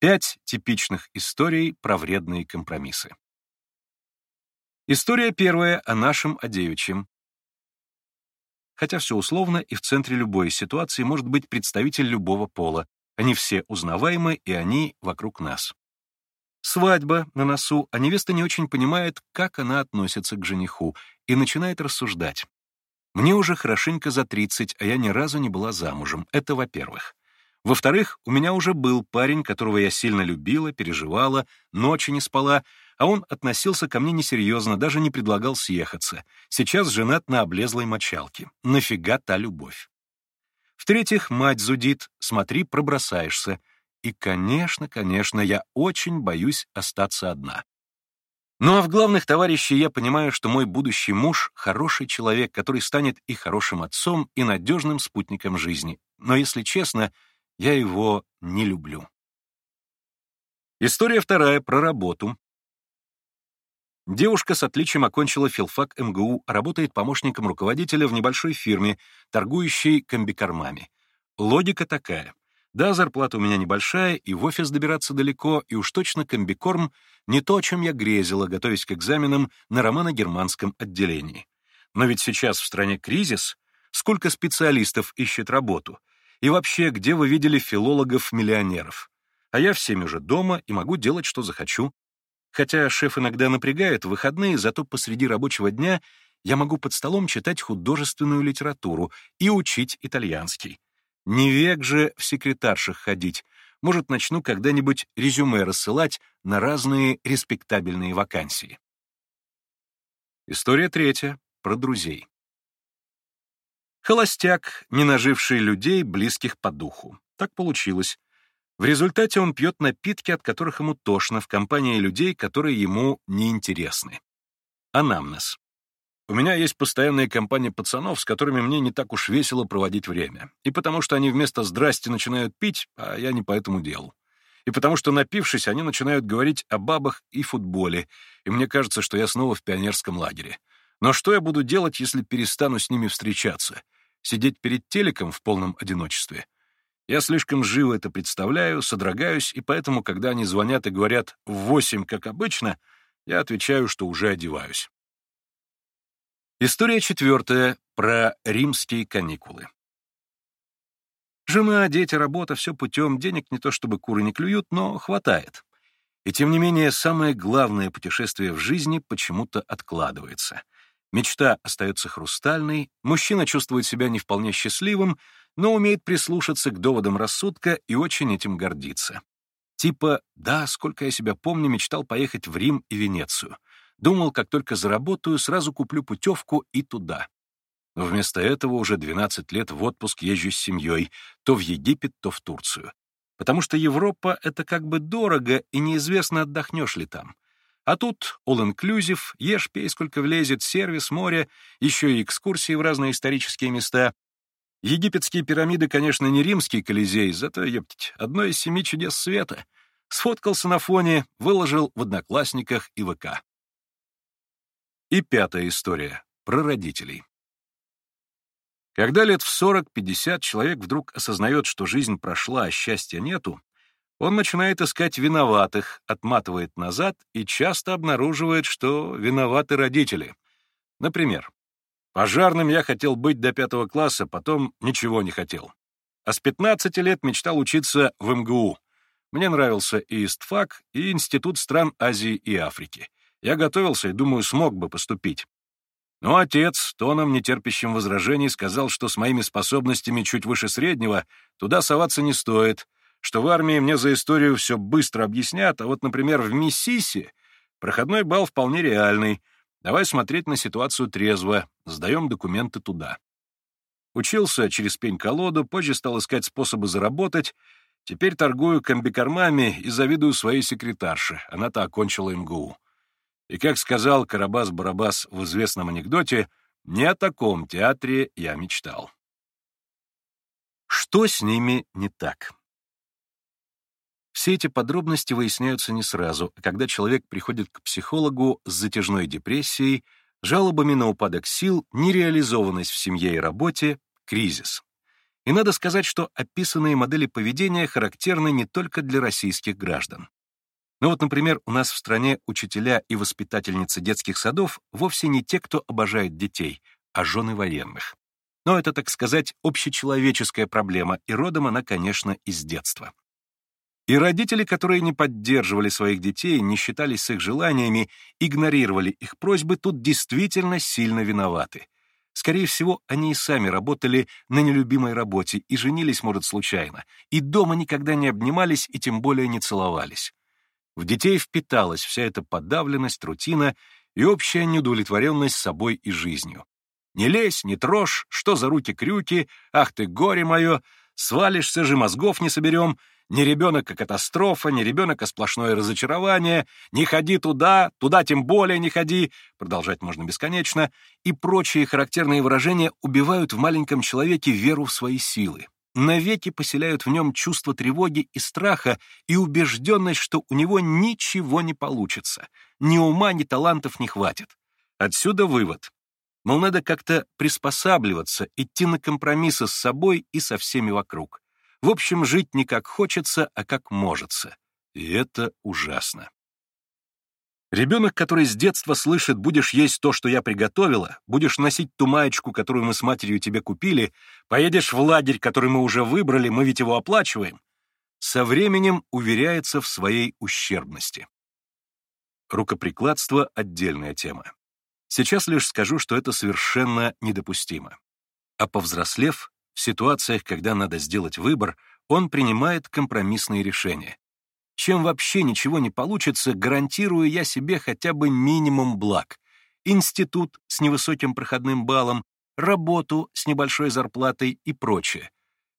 Пять типичных историй про вредные компромиссы. История первая о нашем Адеючем. Хотя все условно, и в центре любой ситуации может быть представитель любого пола. Они все узнаваемы, и они вокруг нас. Свадьба на носу, а невеста не очень понимает, как она относится к жениху, и начинает рассуждать. Мне уже хорошенько за 30, а я ни разу не была замужем. Это во-первых. Во-вторых, у меня уже был парень, которого я сильно любила, переживала, ночи не спала, а он относился ко мне несерьезно, даже не предлагал съехаться. Сейчас женат на облезлой мочалке. Нафига та любовь? В-третьих, мать зудит, смотри, пробросаешься. И, конечно, конечно, я очень боюсь остаться одна. Ну а в главных товарищей я понимаю, что мой будущий муж — хороший человек, который станет и хорошим отцом, и надежным спутником жизни. Но, если честно, я его не люблю. История вторая про работу. Девушка с отличием окончила филфак МГУ, работает помощником руководителя в небольшой фирме, торгующей комбикормами. Логика такая. Да, зарплата у меня небольшая, и в офис добираться далеко, и уж точно комбикорм — не то, о чем я грезила, готовясь к экзаменам на романо-германском отделении. Но ведь сейчас в стране кризис, сколько специалистов ищет работу? И вообще, где вы видели филологов-миллионеров? А я всеми уже дома и могу делать, что захочу. Хотя шеф иногда напрягает в выходные, зато посреди рабочего дня я могу под столом читать художественную литературу и учить итальянский. Не век же в секретаршах ходить. Может, начну когда-нибудь резюме рассылать на разные респектабельные вакансии. История третья. Про друзей. Холостяк, не наживший людей, близких по духу. Так получилось. В результате он пьет напитки, от которых ему тошно, в компании людей, которые ему неинтересны. Анамнез. У меня есть постоянная компания пацанов, с которыми мне не так уж весело проводить время. И потому что они вместо «здрасти» начинают пить, а я не по этому делу. И потому что, напившись, они начинают говорить о бабах и футболе, и мне кажется, что я снова в пионерском лагере. Но что я буду делать, если перестану с ними встречаться? Сидеть перед телеком в полном одиночестве? Я слишком живо это представляю, содрогаюсь, и поэтому, когда они звонят и говорят «в восемь, как обычно», я отвечаю, что уже одеваюсь. История четвертая про римские каникулы. Жена, дети, работа, все путем, денег не то чтобы куры не клюют, но хватает. И тем не менее, самое главное путешествие в жизни почему-то откладывается. Мечта остается хрустальной, мужчина чувствует себя не вполне счастливым, но умеет прислушаться к доводам рассудка и очень этим гордиться. Типа, да, сколько я себя помню, мечтал поехать в Рим и Венецию — Думал, как только заработаю, сразу куплю путевку и туда. Но вместо этого уже 12 лет в отпуск езжу с семьей, то в Египет, то в Турцию. Потому что Европа — это как бы дорого, и неизвестно, отдохнешь ли там. А тут all-inclusive, ешь, пей, сколько влезет, сервис, море, еще и экскурсии в разные исторические места. Египетские пирамиды, конечно, не римский колизей, зато, ептить, одно из семи чудес света. Сфоткался на фоне, выложил в Одноклассниках и ВК. И пятая история про родителей. Когда лет в 40-50 человек вдруг осознает, что жизнь прошла, а счастья нету, он начинает искать виноватых, отматывает назад и часто обнаруживает, что виноваты родители. Например, пожарным я хотел быть до пятого класса, потом ничего не хотел. А с 15 лет мечтал учиться в МГУ. Мне нравился и ИСТФАК, и Институт стран Азии и Африки. Я готовился и, думаю, смог бы поступить. Но отец, тоном нетерпящим возражений, сказал, что с моими способностями чуть выше среднего туда соваться не стоит, что в армии мне за историю все быстро объяснят, а вот, например, в Миссиси проходной балл вполне реальный. Давай смотреть на ситуацию трезво, сдаем документы туда. Учился через пень-колоду, позже стал искать способы заработать, теперь торгую комбикормами и завидую своей секретарше, она-то окончила МГУ. И, как сказал Карабас-Барабас в известном анекдоте, не о таком театре я мечтал. Что с ними не так? Все эти подробности выясняются не сразу, а когда человек приходит к психологу с затяжной депрессией, жалобами на упадок сил, нереализованность в семье и работе, кризис. И надо сказать, что описанные модели поведения характерны не только для российских граждан. Ну вот, например, у нас в стране учителя и воспитательницы детских садов вовсе не те, кто обожает детей, а жены военных. Но это, так сказать, общечеловеческая проблема, и родом она, конечно, из детства. И родители, которые не поддерживали своих детей, не считались с их желаниями, игнорировали их просьбы, тут действительно сильно виноваты. Скорее всего, они и сами работали на нелюбимой работе и женились, может, случайно, и дома никогда не обнимались и тем более не целовались. В детей впиталась вся эта подавленность, рутина и общая неудовлетворенность собой и жизнью. Не лезь, не трожь, что за руки-крюки, ах ты, горе мое, свалишься же, мозгов не соберем, не ребенок, а катастрофа, не ребенок, а сплошное разочарование, не ходи туда, туда тем более не ходи, продолжать можно бесконечно, и прочие характерные выражения убивают в маленьком человеке веру в свои силы навеки поселяют в нем чувство тревоги и страха и убежденность, что у него ничего не получится, ни ума, ни талантов не хватит. Отсюда вывод. Мол, надо как-то приспосабливаться, идти на компромиссы с собой и со всеми вокруг. В общем, жить не как хочется, а как можется. И это ужасно. Ребенок, который с детства слышит «будешь есть то, что я приготовила», «будешь носить ту маечку, которую мы с матерью тебе купили», «поедешь в лагерь, который мы уже выбрали, мы ведь его оплачиваем», со временем уверяется в своей ущербности. Рукоприкладство — отдельная тема. Сейчас лишь скажу, что это совершенно недопустимо. А повзрослев, в ситуациях, когда надо сделать выбор, он принимает компромиссные решения, чем вообще ничего не получится, гарантирую я себе хотя бы минимум благ. Институт с невысоким проходным баллом, работу с небольшой зарплатой и прочее.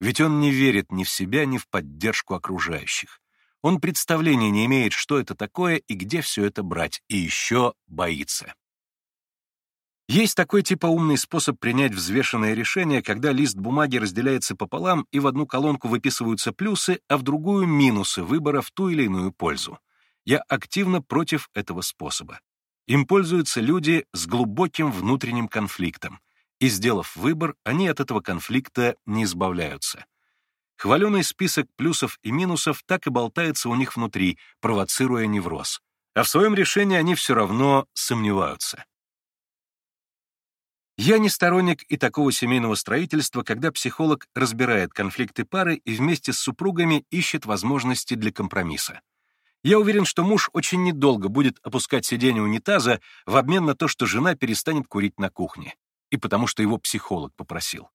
Ведь он не верит ни в себя, ни в поддержку окружающих. Он представления не имеет, что это такое и где все это брать, и еще боится. Есть такой типа умный способ принять взвешенное решение, когда лист бумаги разделяется пополам, и в одну колонку выписываются плюсы, а в другую — минусы выбора в ту или иную пользу. Я активно против этого способа. Им пользуются люди с глубоким внутренним конфликтом, и, сделав выбор, они от этого конфликта не избавляются. Хваленый список плюсов и минусов так и болтается у них внутри, провоцируя невроз. А в своем решении они все равно сомневаются. Я не сторонник и такого семейного строительства, когда психолог разбирает конфликты пары и вместе с супругами ищет возможности для компромисса. Я уверен, что муж очень недолго будет опускать сиденье унитаза в обмен на то, что жена перестанет курить на кухне, и потому что его психолог попросил.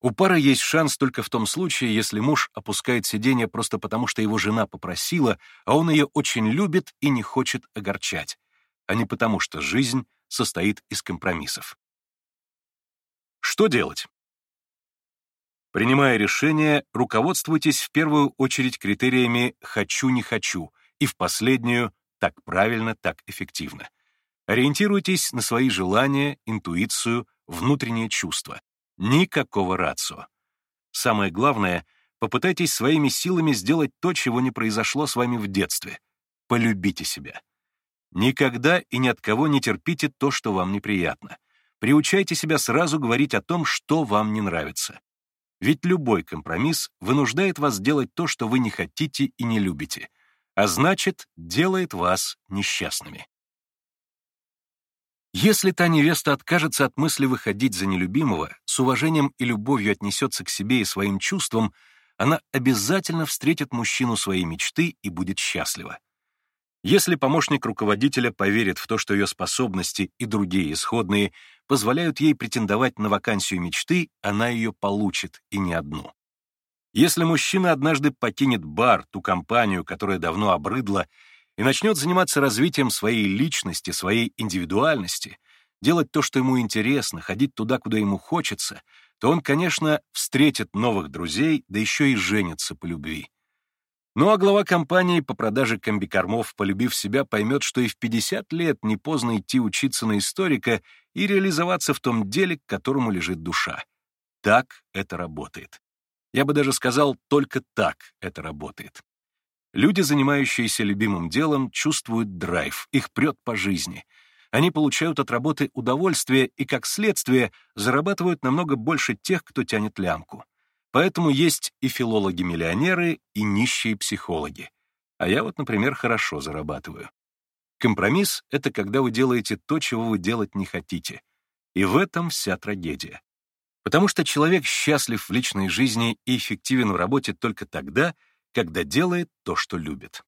У пары есть шанс только в том случае, если муж опускает сиденье просто потому, что его жена попросила, а он ее очень любит и не хочет огорчать, а не потому, что жизнь состоит из компромиссов. Что делать? Принимая решение, руководствуйтесь в первую очередь критериями «хочу-не хочу» и в последнюю «так правильно, так эффективно». Ориентируйтесь на свои желания, интуицию, внутренние чувства. Никакого рацио. Самое главное — попытайтесь своими силами сделать то, чего не произошло с вами в детстве. Полюбите себя. Никогда и ни от кого не терпите то, что вам неприятно. Приучайте себя сразу говорить о том, что вам не нравится. Ведь любой компромисс вынуждает вас делать то, что вы не хотите и не любите, а значит, делает вас несчастными. Если та невеста откажется от мысли выходить за нелюбимого, с уважением и любовью отнесется к себе и своим чувствам, она обязательно встретит мужчину своей мечты и будет счастлива. Если помощник руководителя поверит в то, что ее способности и другие исходные позволяют ей претендовать на вакансию мечты, она ее получит, и не одну. Если мужчина однажды покинет бар, ту компанию, которая давно обрыдла, и начнет заниматься развитием своей личности, своей индивидуальности, делать то, что ему интересно, ходить туда, куда ему хочется, то он, конечно, встретит новых друзей, да еще и женится по любви. Ну а глава компании по продаже комбикормов, полюбив себя, поймет, что и в 50 лет не поздно идти учиться на историка и реализоваться в том деле, к которому лежит душа. Так это работает. Я бы даже сказал, только так это работает. Люди, занимающиеся любимым делом, чувствуют драйв, их прет по жизни. Они получают от работы удовольствие и, как следствие, зарабатывают намного больше тех, кто тянет лямку. Поэтому есть и филологи-миллионеры, и нищие психологи. А я вот, например, хорошо зарабатываю. Компромисс — это когда вы делаете то, чего вы делать не хотите. И в этом вся трагедия. Потому что человек счастлив в личной жизни и эффективен в работе только тогда, когда делает то, что любит.